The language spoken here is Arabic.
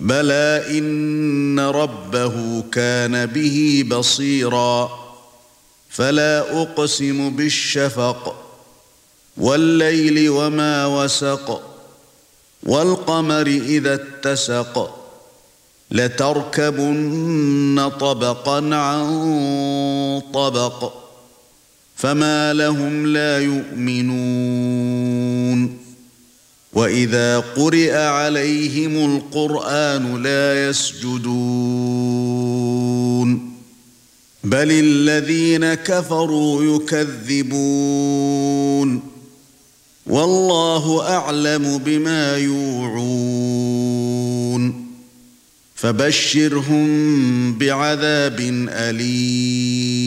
بلى ان ربه كان به بصيرا فلا اقسم بالشفق والليل وما وسق والقمر اذا اتسق لتركبن طبقا عن طبق فما لهم لا يؤمنون واذا قرئ عليهم القران لا يسجدون بل الذين كفروا يكذبون والله اعلم بما يوعون فبشرهم بعذاب اليم